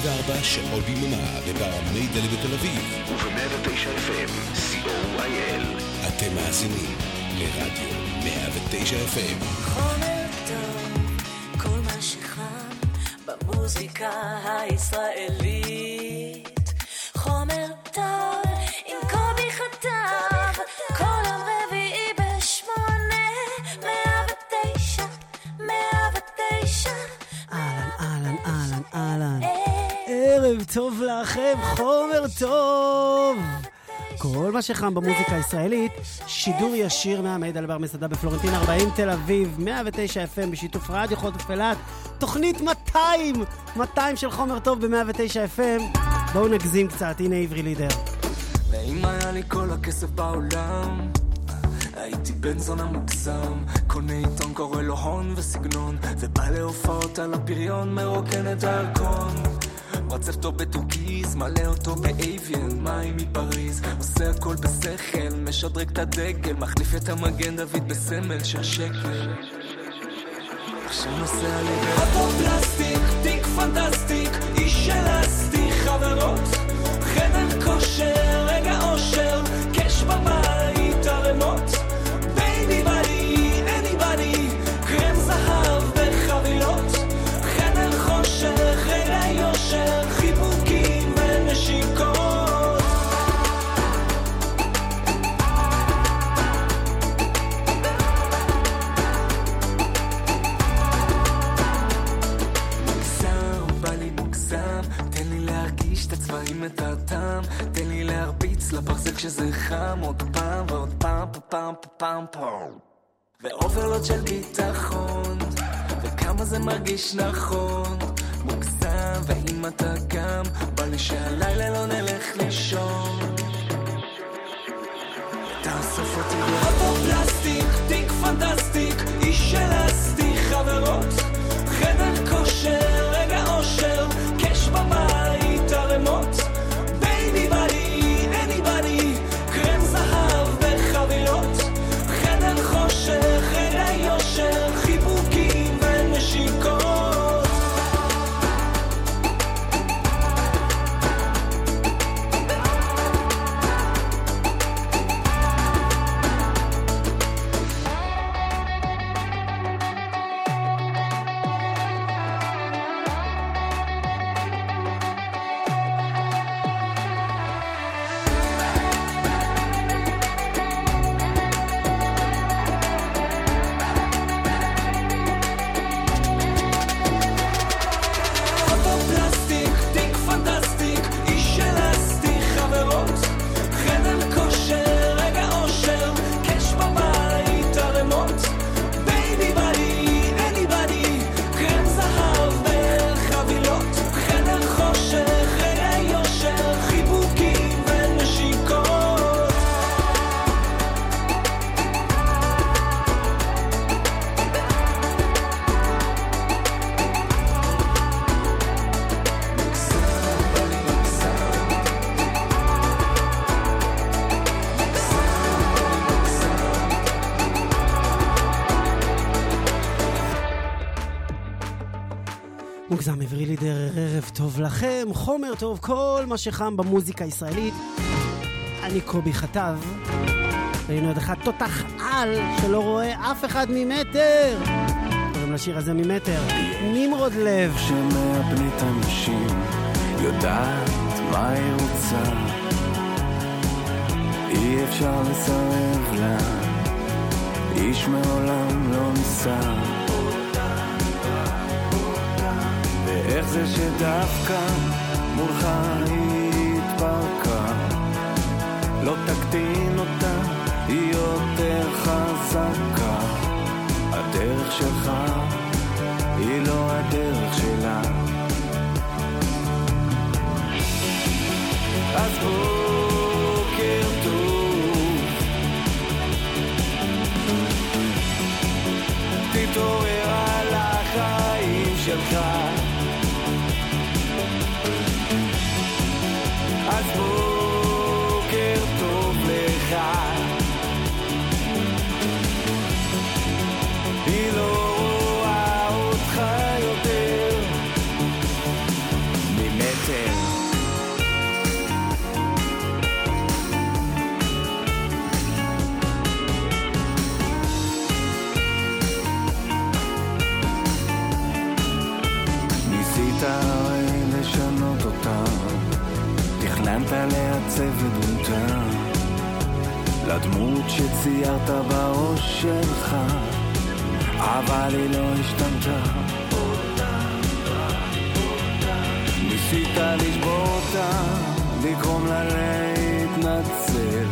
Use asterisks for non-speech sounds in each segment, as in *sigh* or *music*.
24 שעות ביממה בפרמי דלי בתל אביב וב-109 FM, co.il. אתם מאזינים לרדיו 109 FM. חומר טוב, כל מה שחם במוזיקה הישראלית. טוב לכם, חומר טוב. כל מה שחם במוזיקה הישראלית, שידור ישיר מהמעיד על בר מסעדה בפלורנטין 40 תל אביב, 109 FM בשיתוף רדיו חוטף אילת, תוכנית 200, 200 של חומר טוב ב-109 FM. בואו נגזים קצת, הנה עברי לידר. ואם היה לי כל הכסף בעולם, הייתי בן זונה מוגזם. קונה עיתון, קורא לו הון וסגנון, ובא להופעות על הפריון, מרוקן את הירקון. מצב טוב בטורקיז, מלא אותו ב Evian, מים מפריז, עושה הכל בשכל, משדרג את הדגל, מחליף את המגן דוד בסמל של שקל. עכשיו נוסע לי באוטו פלסטיק, תיק פנטסטיק, איש אלסטי, חברות, חדר כושר, רגע אושר, קש בבית, ערימות, להרביץ לברזל כשזה חם, עוד פעם ועוד פעם, פה פעם, פה פעם, פה. ו overload של ביטחון, וכמה זה מרגיש נכון, מוגזם, ואם אתה גם, בא לי שהלילה לא נלך לישון. תאסוף אותי באוטו פלסטיק, תיק פנטסטיק, ערב טוב לכם, חומר טוב, כל מה שחם במוזיקה הישראלית. אני קובי חטב, והנה עוד אחד תותח על שלא רואה אף אחד ממטר. קוראים לשיר הזה ממטר, נמרוד לב. שמאבדת אנשים יודעת מה היא רוצה אי אפשר לסרב לה איש מעולם לא ניסה ואיך זה שדווקא מולך היא התפרקה לא תקטין אותה, היא יותר חזקה הדרך שלך היא לא הדרך שלה. אז בוקר die. לדמות שציירת בראש שלך, אבל היא לא השתנתה. ניסית לשבור אותה, לגרום לה להתנצל.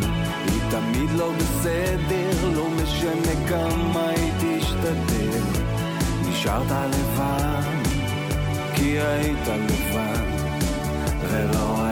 היא תמיד לא בסדר, לא משנה כמה היא תשתדל. נשארת לבד, כי היית לבד, ולא ראית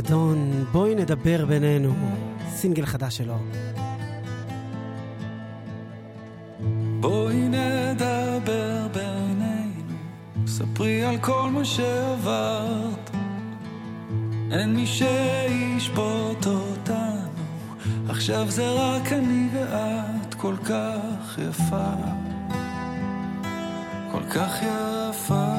דדון, בואי נדבר בינינו. סינגל חדש שלו. בואי נדבר בינינו, ספרי על כל מה שעברת. אין מי שישפוט אותנו, עכשיו זה רק אני ואת, כל כך יפה, כל כך יפה.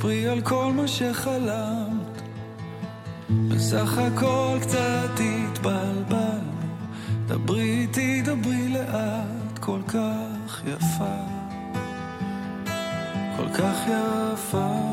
ספרי על כל מה שחלמת. בסך הכל קצת התבלבלנו, דברי איתי, דברי לאט, כל כך יפה, כל כך יפה.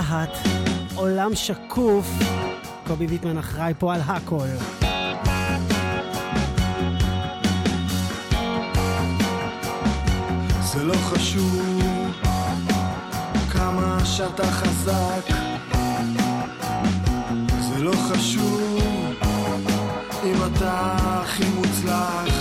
להט, עולם שקוף, קובי ויטמן אחראי פה על הכל. זה לא חשוב כמה שאתה חזק, זה לא חשוב אם אתה הכי מוצלח.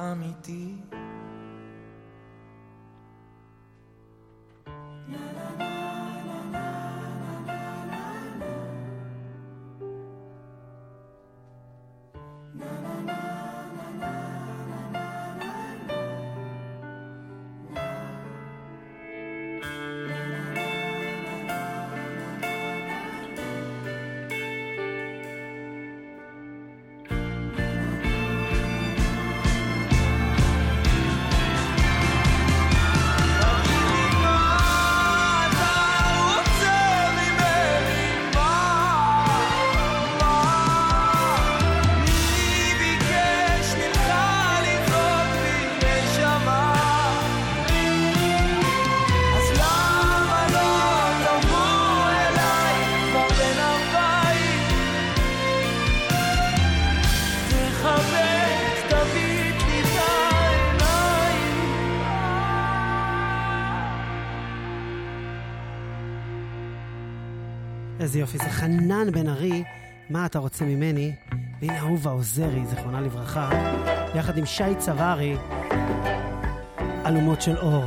Amity. איזה יופי, זה חנן בן ארי, מה אתה רוצה ממני? והנה אהובה עוזרי, זכרונה לברכה, יחד עם שי צברי, אלומות של אור.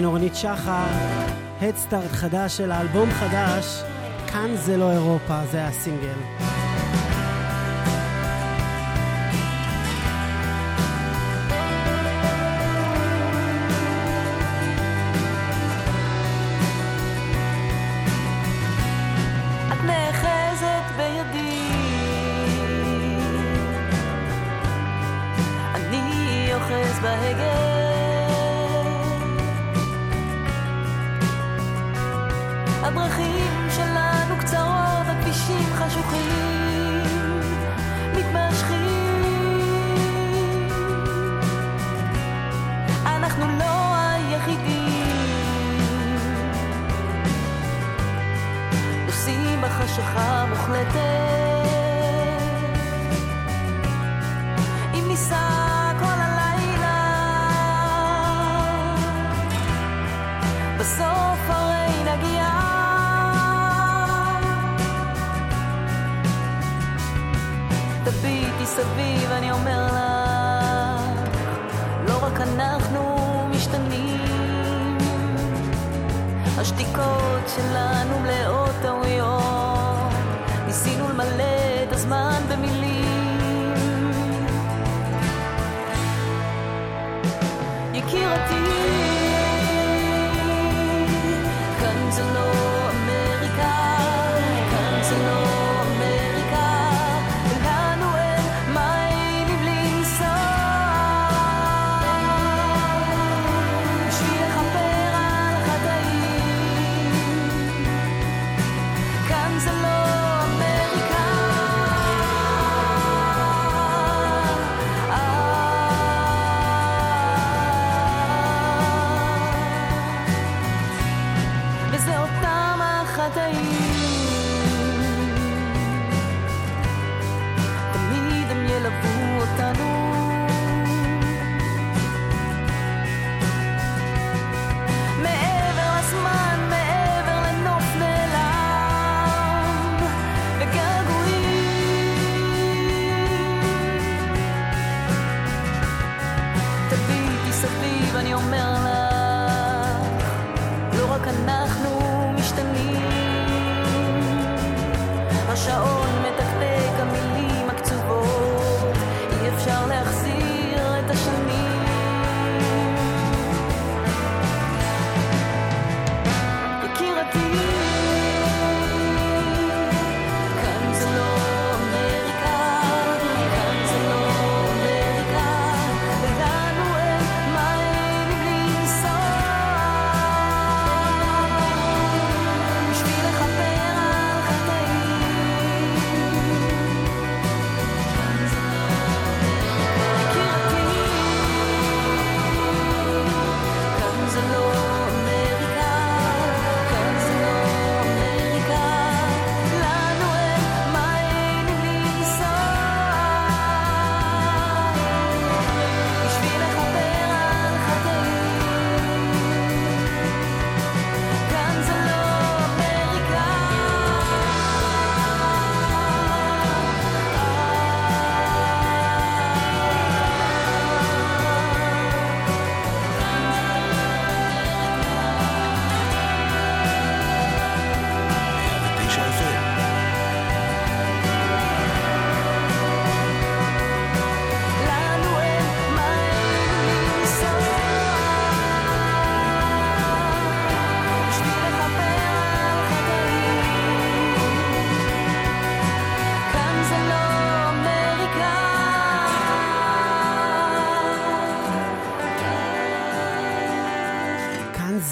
והנה אורנית שחר, הדסטארט חדש של האלבום חדש, כאן זה לא אירופה, זה הסינגל. חשכה מוחלטת. אם ניסע כל הלילה, בסוף הרי נגיע. תביטי סביב, אני אומר לך, לא רק אנחנו משתנים, השתיקות שלנו מלאות. אפשר להחזיר את השנים.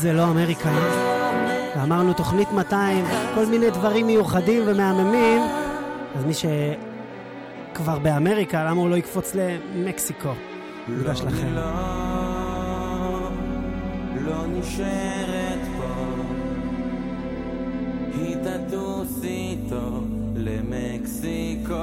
זה לא אמריקה. ואמרנו תוכנית 200, כל מיני דברים מיוחדים ומהממים, אז מי שכבר באמריקה, למה הוא לא יקפוץ למקסיקו? ניגש לכם. לא, לא נשארת פה, היא תטוס איתו למקסיקו.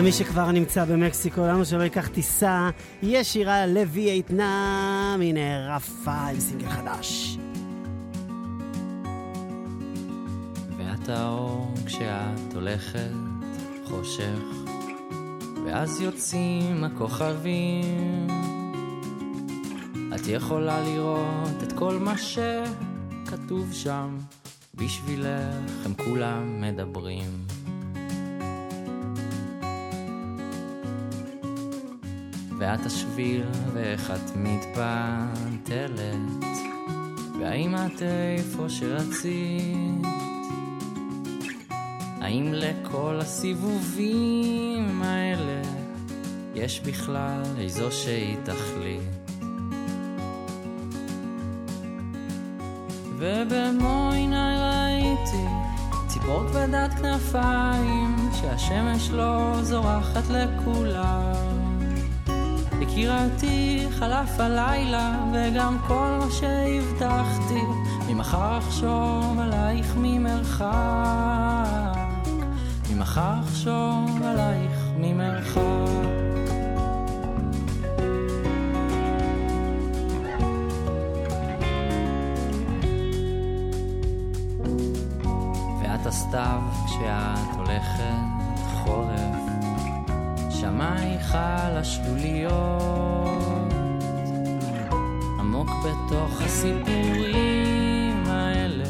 ומי שכבר נמצא במקסיקו, למה שלא ייקח טיסה ישירה לווייטנאם? הנה רפה עם סינגל חדש. ואת האור כשאת הולכת חושך, ואז יוצאים הכוכבים. את יכולה לראות את כל מה שכתוב שם, בשבילך הם כולם מדברים. ואת השביל ואיך את מתפתלת והאם את איפה שרצית? האם לכל הסיבובים האלה יש בכלל איזו שהיא תכלית? ובמו עיניי ראיתי ציפור כבדת כנפיים שהשמש לא זורחת לכולם יקירתי, חלף הלילה, וגם כל מה שהבטחתי, ממחר אחשוב עלייך ממרחק. ממחר אחשוב עלייך ממרחק. ואת הסתיו כשאת הולכת שמייך על השלוליות, עמוק בתוך הסיפורים האלה,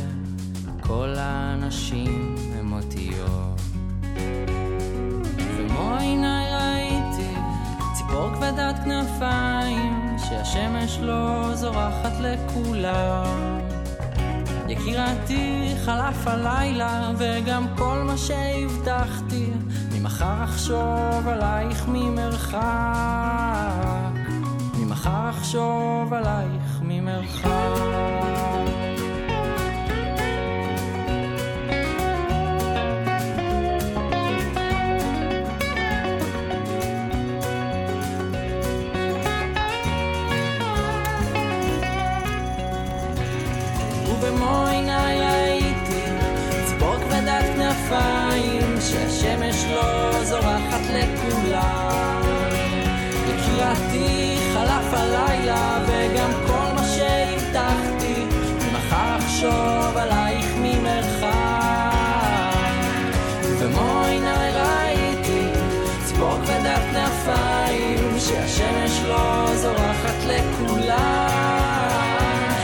כל האנשים הם אותיות. במו עיניי ראיתי ציפור כבדת כנפיים, שהשמש לא זורחת לכולם. יקירתי, חלף הלילה, וגם כל מה שהבטחתי ממחר אחשוב עלייך ממרחק, ממחר אחשוב עלייך ממרחק. ובמו עיניי ראיתי ציפור כבדת כנפיים לכולם. יקירתי חלף הלילה וגם כל מה שהבטחתי מחר אחשוב עלייך ממרחק. ובמו עיניי ראיתי ציפור כבדת כנפיים שהשמש לא זורחת לכולם.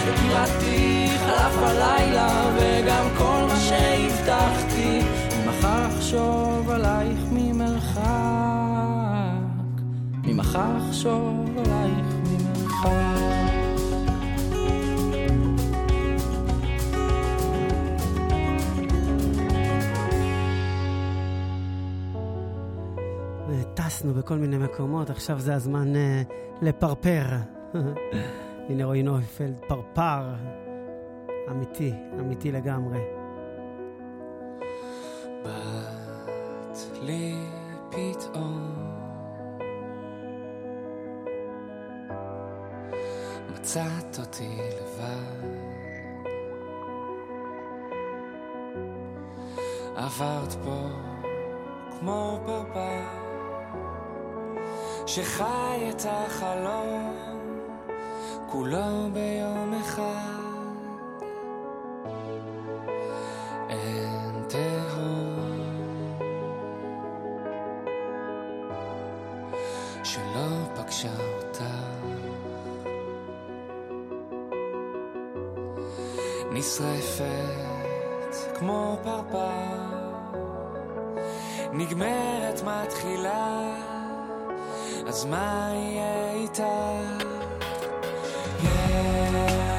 יקירתי חלף הלילה ממחר אחשוב עלייך ממרחק טסנו בכל מיני מקומות, עכשיו זה הזמן uh, לפרפר. *laughs* הנה רועי נויפלד, פרפר. אמיתי, אמיתי לגמרי. באת לי פתאום מצאת אותי לבד. עברת פה כמו פרפר שחי את החלום כולו ביום אחד. אין שלא פגשה נשרפת כמו פרפר נגמרת מתחילה אז מה יהיה איתך? זמן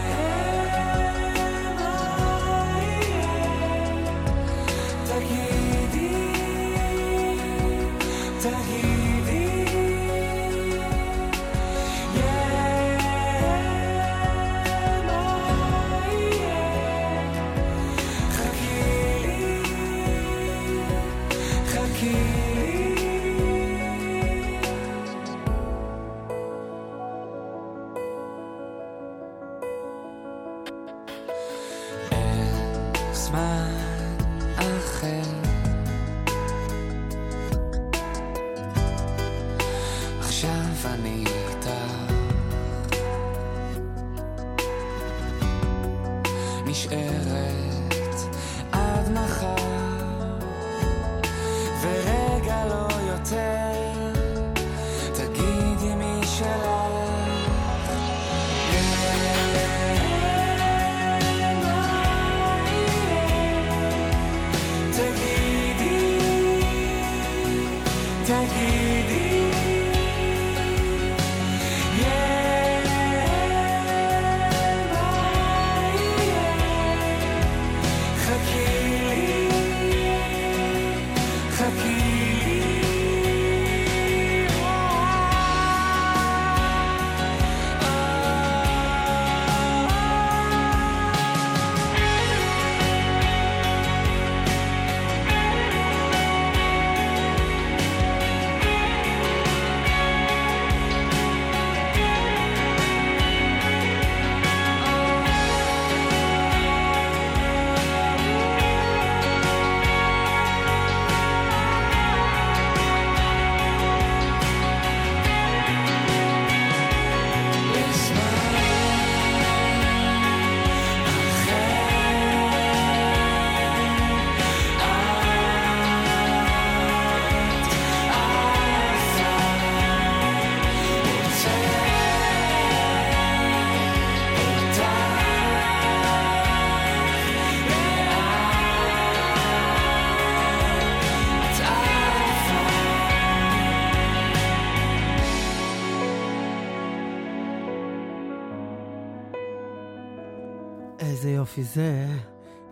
יופי זה,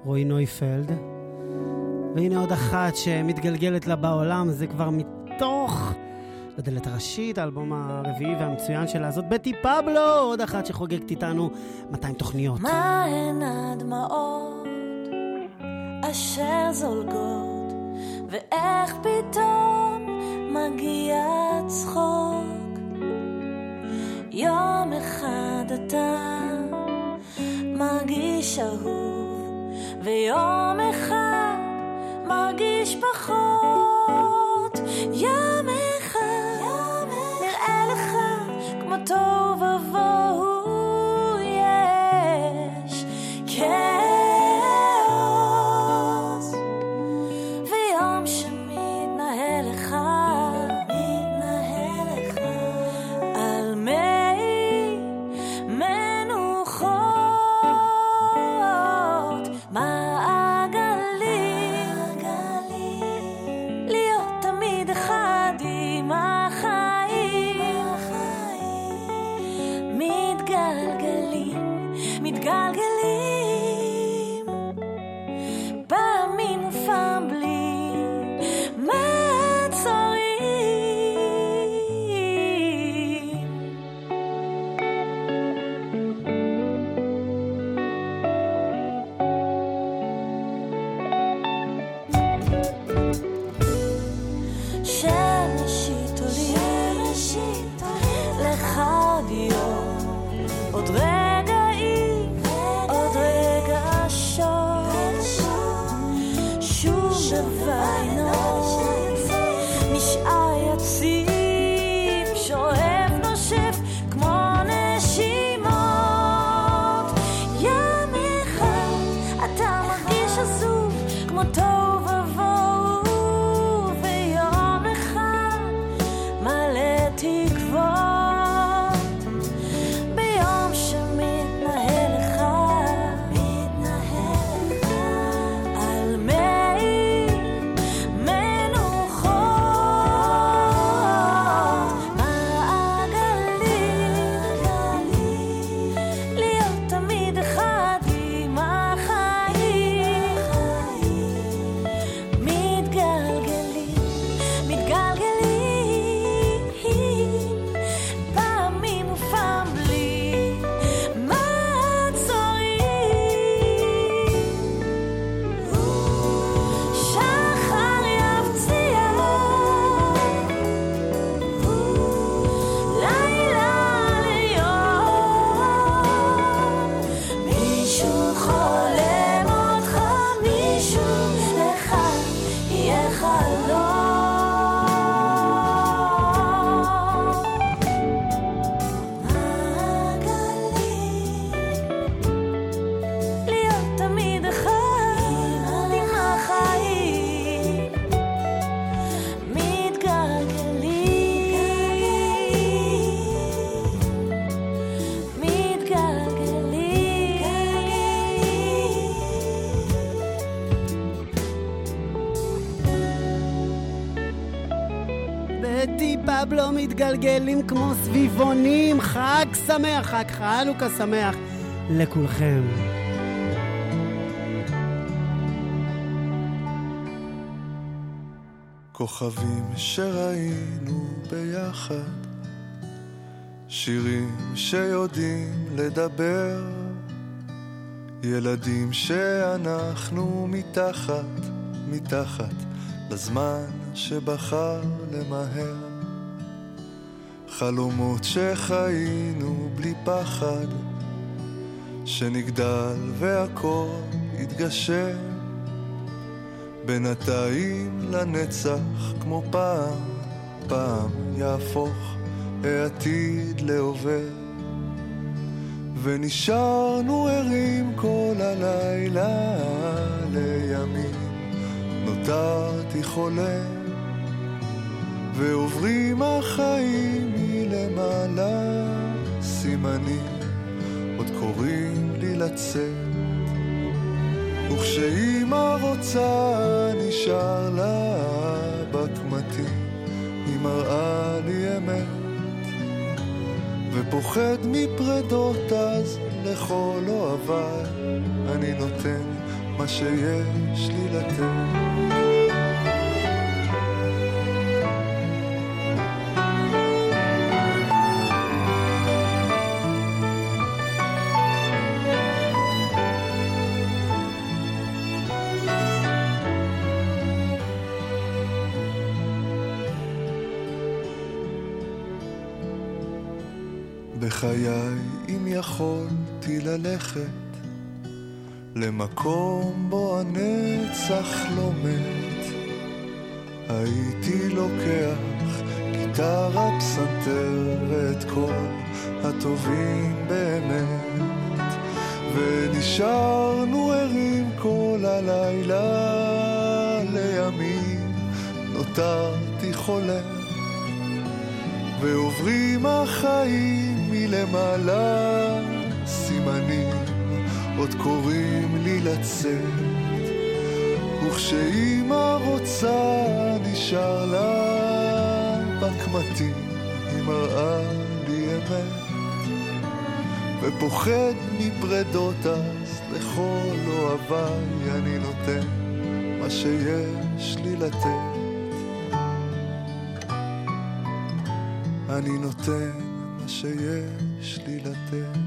רועי נויפלד. והנה עוד אחת שמתגלגלת לה בעולם, זה כבר מתוך לדלת הראשית, האלבום הרביעי והמצוין שלה, זאת בטי פבלו, עוד אחת שחוגגת איתנו 200 תוכניות. מה הן הדמעות אשר זולגות, ואיך פתאום מגיע צחוק? יום אחד אתה מרגיש אהוב, ויום אחד מרגיש פחות. יום אחד נראה לך כמו תוהו ובוהו מתגלגלים כמו סביבונים. חג שמח, חג חנוכה שמח לכולכם. כוכבים שראינו ביחד, שירים שיודעים לדבר, ילדים שאנחנו מתחת, מתחת לזמן שבחר למהר. חלומות שחיינו בלי פחד, שנגדל והכל יתגשם. בינתיים לנצח כמו פעם, פעם יהפוך העתיד להווה. ונשארנו ערים כל הלילה לימים, נותרתי חולם, ועוברים החיים מלמעלה, סימנים עוד קוראים לי לצאת. וכשאימא רוצה נשאר לה בקמטים, היא מראה לי אמת, ופוחד מפרדות אז לכל אוהביי אני נותן מה שיש לי לתת. ללכת למקום בו הנצח לא מת. הייתי לוקח גיטרה, פסנתר ואת כל הטובים באמת. ונשארנו ערים כל הלילה לימים. נותרתי חולם ועוברים החיים מלמעלה עוד קוראים לי לצאת וכשאימא רוצה נשאר לה בקמטים היא מראה לי אמת ופוחד מפרדות אז לכל אוהביי אני נותן מה שיש לי לתת אני נותן מה שיש לי לתת.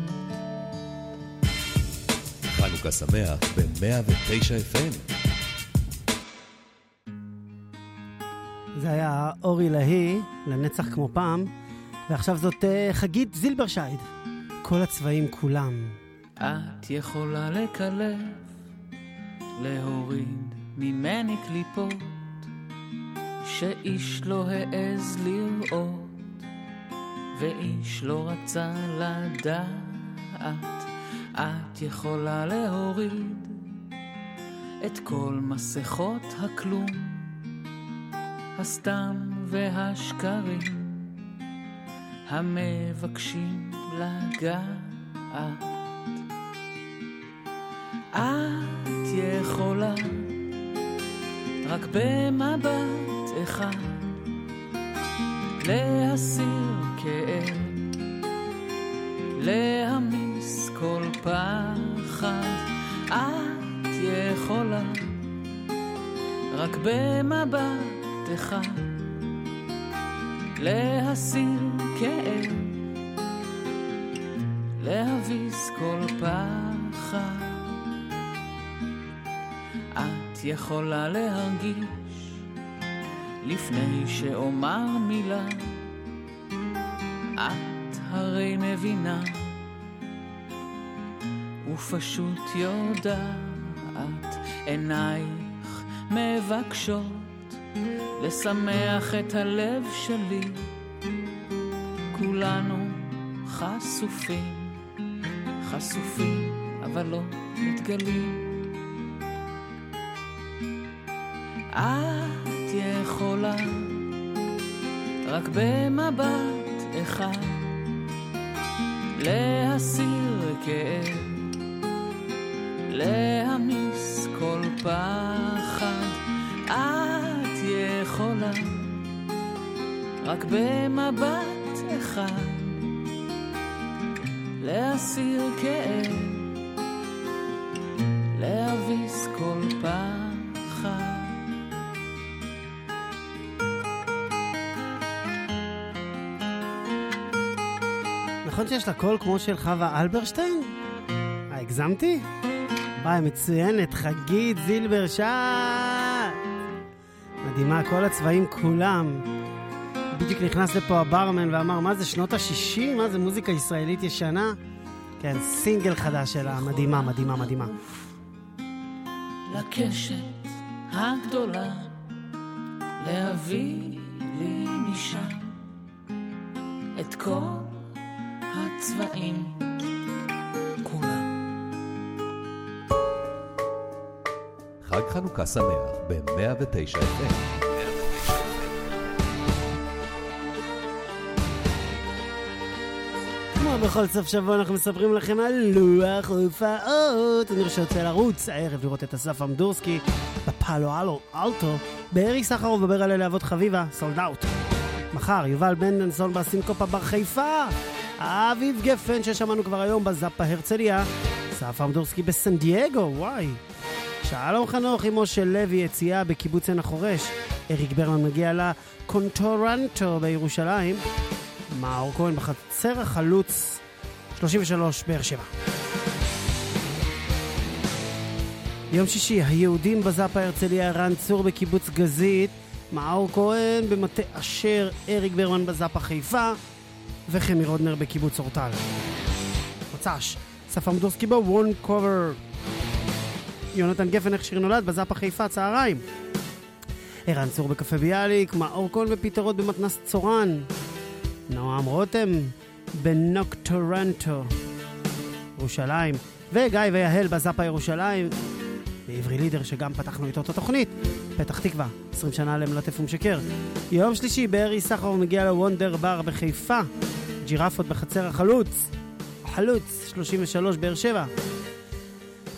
חנוכה שמח ב-109 FM. זה היה אורי להי, לנצח כמו פעם, ועכשיו זאת uh, חגית זילברשייד. כל הצבעים כולם. את יכולה לקלף, להוריד ממני קליפות, שאיש לא העז לראות. ואיש לא רצה לדעת, את יכולה להוריד את כל מסכות הכלום, הסתם והשקרים, המבקשים לגעת. את יכולה רק במבט אחד להסיר כאב, להמיס כל פחד, את יכולה רק במבט אחד להסיר כאב, להביס כל פחד. את יכולה להרגיש לפני שאומר מילה את הרי מבינה ופשוט יודעת עינייך מבקשות לשמח את הלב שלי. כולנו חשופים חשופים אבל לא מתגלים. את יכולה רק במבט אחד להסיר כאב, להמיס כל פחד, את יכולה רק במבט אחד, להסיר כאב, להביס כל פחד. נכון שיש לה קול כמו של חווה אלברשטיין? הגזמתי? וואי, מצוינת, חגית זילבר שט! מדהימה, כל הצבעים כולם. בדיוק נכנס לפה הברמן ואמר, מה זה, שנות ה-60? מה זה, מוזיקה ישראלית ישנה? כן, סינגל חדש שלה, מדהימה, מדהימה, מדהימה. לקשת הגדולה, להביא לי משם את כל הצבעים חג חנוכה שמח ב-109 FM. כמו בכל סוף שבוע אנחנו מספרים לכם על לוח הופעות. אני רוצה לרוץ הערב לראות את אסף אמדורסקי בפאלו אלו אלטו, בארי סחרוב בבר על להבות חביבה, סולד אאוט. מחר יובל בנדנסון בסינקופה בר חיפה, אביב גפן ששמענו כבר היום בזאפה הרצליה, אסף אמדורסקי בסן דייגו, וואי. שלום חנוך עם משה לוי, יציאה בקיבוץ עין החורש. אריק ברמן מגיע לקונטורנטו בירושלים. מאור כהן בחצר החלוץ 33 באר שבע. יום שישי, היהודים בזאפה הרצליה, רן צור בקיבוץ גזית, מאור כהן במטה אשר, אריק ברמן בזאפה חיפה, וחמי רודנר בקיבוץ אורטל. מוצ"ש, סף עמדורסקי בוון קובר. יונתן גפן, איך שיר נולד, בזאפה חיפה, צהריים. ערן צור בקפה ביאליק, מאור כהן בפתרות במתנס צורן. נועם רותם בנוקטורנטו, ירושלים, וגיא ויהל בזאפה ירושלים, ועברי לידר שגם פתחנו איתו את התוכנית, פתח תקווה, 20 שנה למלטף ומשקר. יום שלישי בארי סחר מגיע לוונדר בר בחיפה, ג'ירפות בחצר החלוץ, חלוץ 33 באר שבע.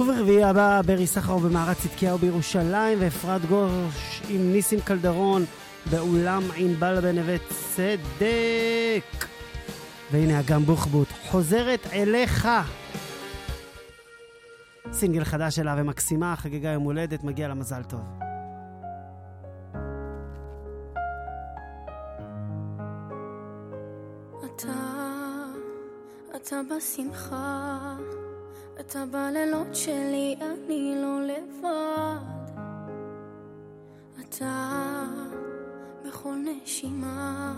וברביעי הבא ברי סחר במערת צדקיהו בירושלים, ואפרת גוש עם ניסים קלדרון באולם ענבל בנווה צדק. והנה אגם בוחבוט חוזרת אליך. סינגל חדש שלה ומקסימה, חגגה יום הולדת, מגיע לה מזל טוב. אתה, אתה בשמחה, אתה בלילות שלי, אני לא לבד. אתה בכל נשימה,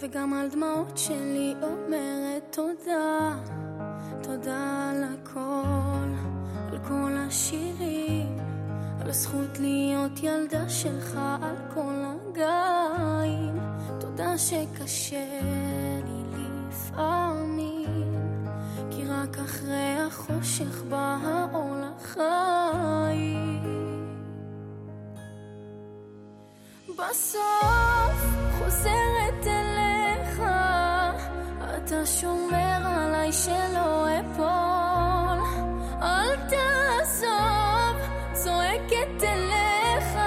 וגם על דמעות שלי אומרת תודה. תודה על הכל, על כל השירים, על הזכות להיות ילדה שלך, על כל הגאים. תודה שקשה לי לפעמים, רק אחרי החושך בא האור לחיים. בסוף חוזרת אליך, אתה שומר עליי שלא אפול. אל תעזוב, צועקת אליך,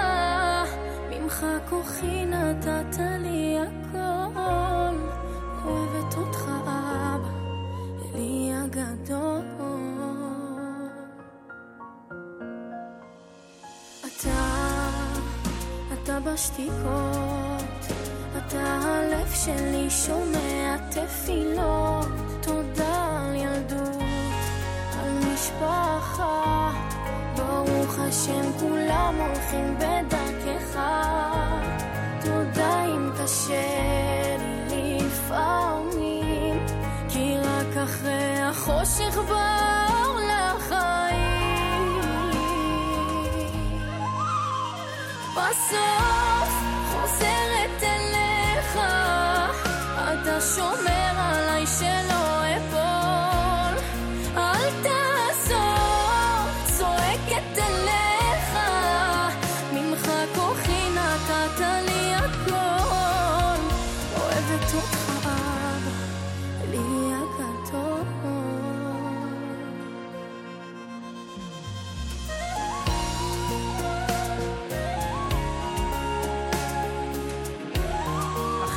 ממך כוחי נתת לי הכל. אוהבת אותך אבא, אלי הגדול. אתה אתה בשתיקות, אתה הלב שלי שומע תפילות. תודה על ילדות, על משפחה. ברוך השם כולם הולכים בדרכך. תודה אם קשה החושך באור לחיים. בסוף חוזרת אליך, אתה שומר עליי שלא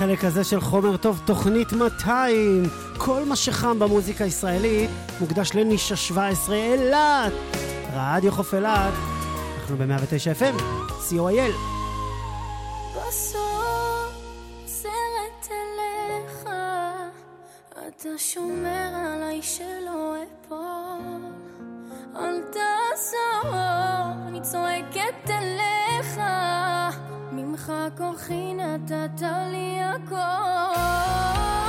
החלק הזה של חומר טוב, תוכנית 200. כל מה שחם במוזיקה הישראלית מוקדש לנישה 17 אילת. רדיו חוף אילת. אנחנו ב-109 FM, co.il. אתה שומר עליי. אל תעזור, אני צועקת אליך. ממך כוחי נתת לי הכל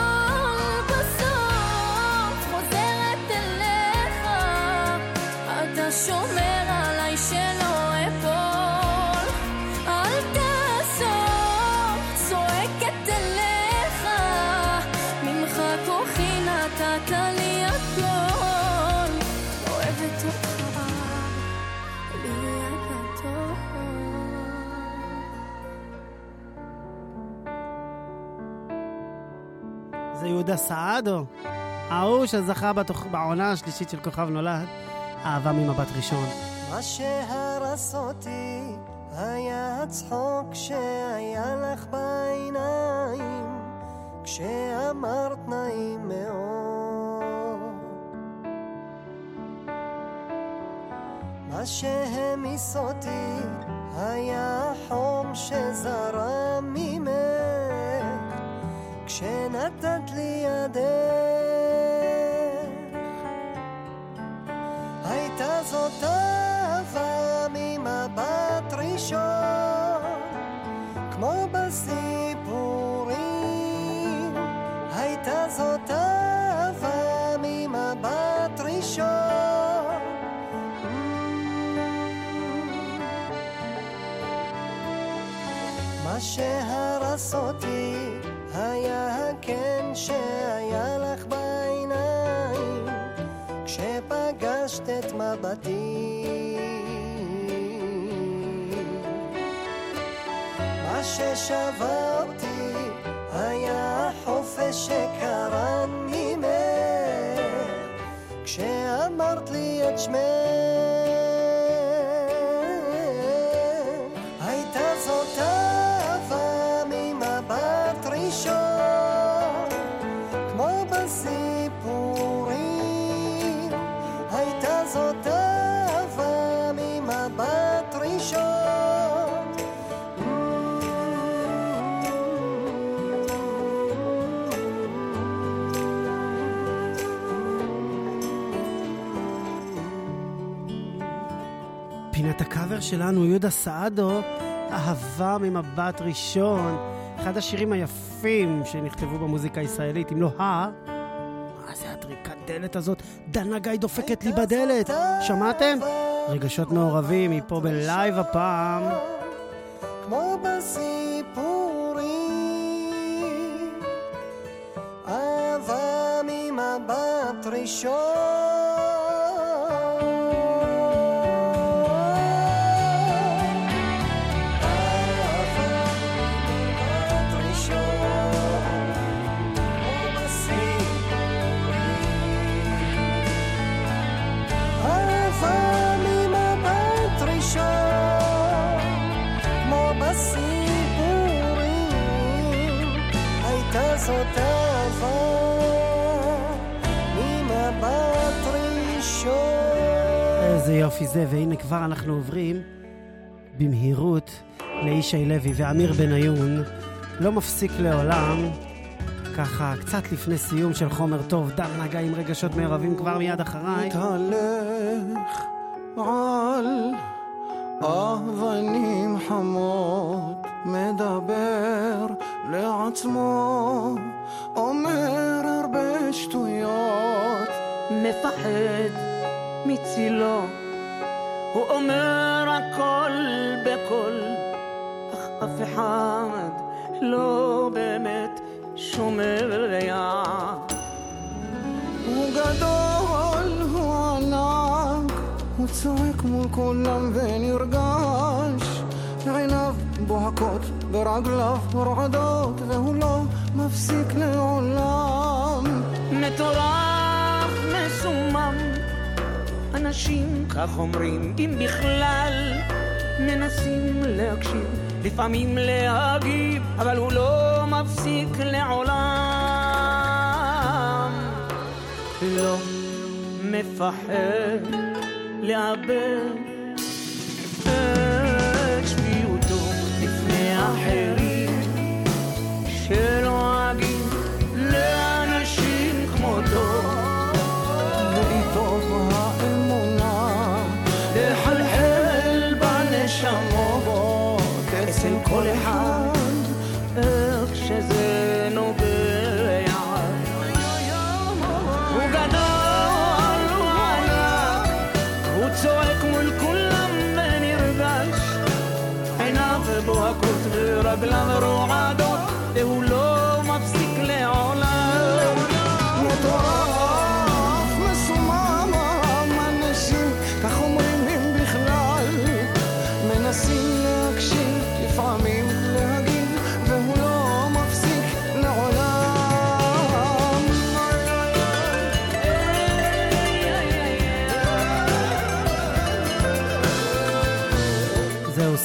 סעדו, ההוא שזכה בתוך... בעונה השלישית של כוכב נולד, אהבה ממבט ראשון. מה שהרס אותי היה הצחוק שהיה לך בעיניים כשאמרת נעים מאוד מה שהמיס אותי היה החום שזרם ממך כשנתת לי ידך. הייתה זאת אהבה ממבט ראשון כמו בסיפורים. הייתה זאת אהבה ממבט ראשון. מה שהרס אותי היה הכן שהיה לך בעיניים כשפגשת את מבטי. מה ששבה אותי היה החופש שקרן ממך כשאמרת לי את שמך פינת הקאבר שלנו, יהודה סעדו, אהבה ממבט ראשון. אחד השירים היפים שנכתבו במוזיקה הישראלית, אם לא ה... מה זה הטריקת דלת הזאת? דנה גיא דופקת לי בדלת. שמעתם? רגשות מעורבים, היא פה בלייב הפעם. זה, והנה כבר אנחנו עוברים במהירות לישי לוי ואמיר בניון. לא מפסיק לעולם, ככה קצת לפני סיום של חומר טוב, דן נגע עם רגשות מעורבים כבר מיד אחריי. מתהלך על אבנים חמות, מדבר לעצמו, אומר הרבה שטויות. מפחד מצילו, הוא אומר הכל בקול, אך אף אחד לא באמת שומע. הוא גדול, הוא ענק, הוא צועק מול כולם ונרגש. עיניו בוהקות ורגליו רועדות, והוא לא מפסיק לעולם. מטורף, אנשים כך אומרים, אם בכלל, מנסים להקשיב, לפעמים להגיב, אבל הוא לא מפסיק לעולם. לא מפחד לאבד את שפיותו לפני אחרים שלועגים לאנשים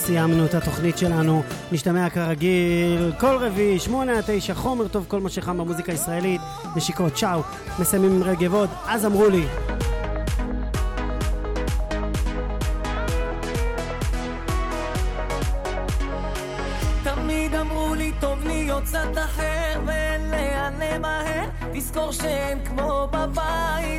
סיימנו את התוכנית שלנו. נשתמע כרגיל, כל רביעי, שמונה תשע, חומר טוב, כל מה שחם במוזיקה הישראלית. נשיקות, צ'או. מסיימים עם רגב עוד, אז אמרו לי. תמיד אמרו לי טוב להיות קצת אחר לאן למהר תזכור שאין כמו בבית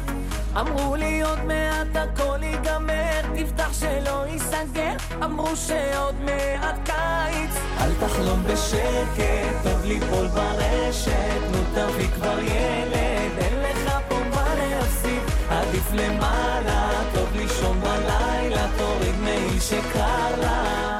אמרו לי עוד מעט הכל ייגמר תפתח שלא ייסגר. אמרו שעוד מעט קיץ. אל תחלום בשקט, טוב ליפול ברשת, נו תביא כבר ילד, אין לך פה מה להפסיד, עדיף למעלה, טוב לישון בלילה, תוריד מעיל שקר לה.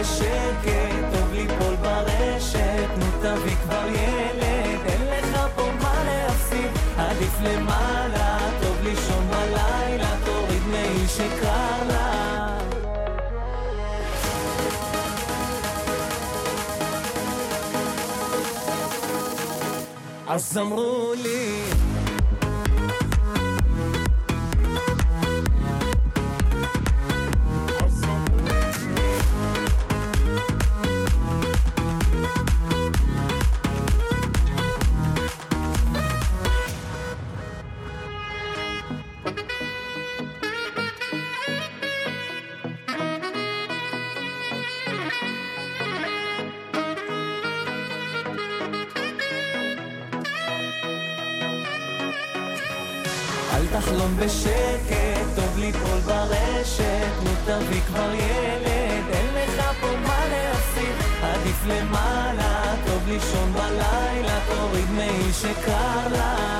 בשקט, טוב ליפול ברשת, נו תביא כבר ילד, אין לך פה מה להפסיד, עדיף למעלה, טוב לישון בלילה, תוריד מעיל שקר לה. אז אמרו לי בשקט, טוב ליפול ברשת, נו תביא כבר ילד, אין לך פה מה להפסיד, עדיף למעלה, טוב לישון בלילה, תוריד מעיל שקר לה.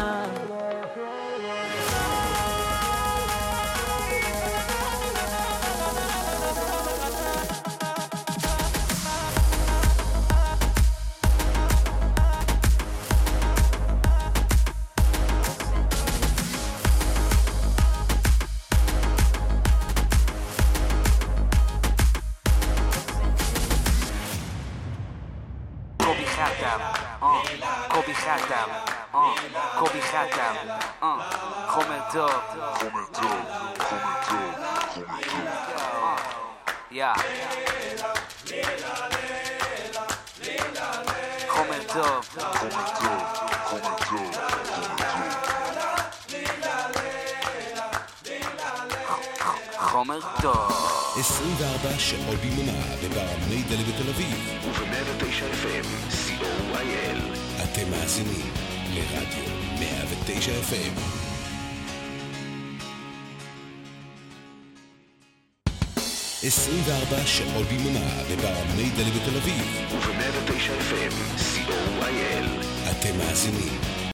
מאזינים לרדיו 109 FM. עשרים וארבע שעות ביממה בבר המיידלה בתל אביב וב-109 FM, co.il. אתם מאזינים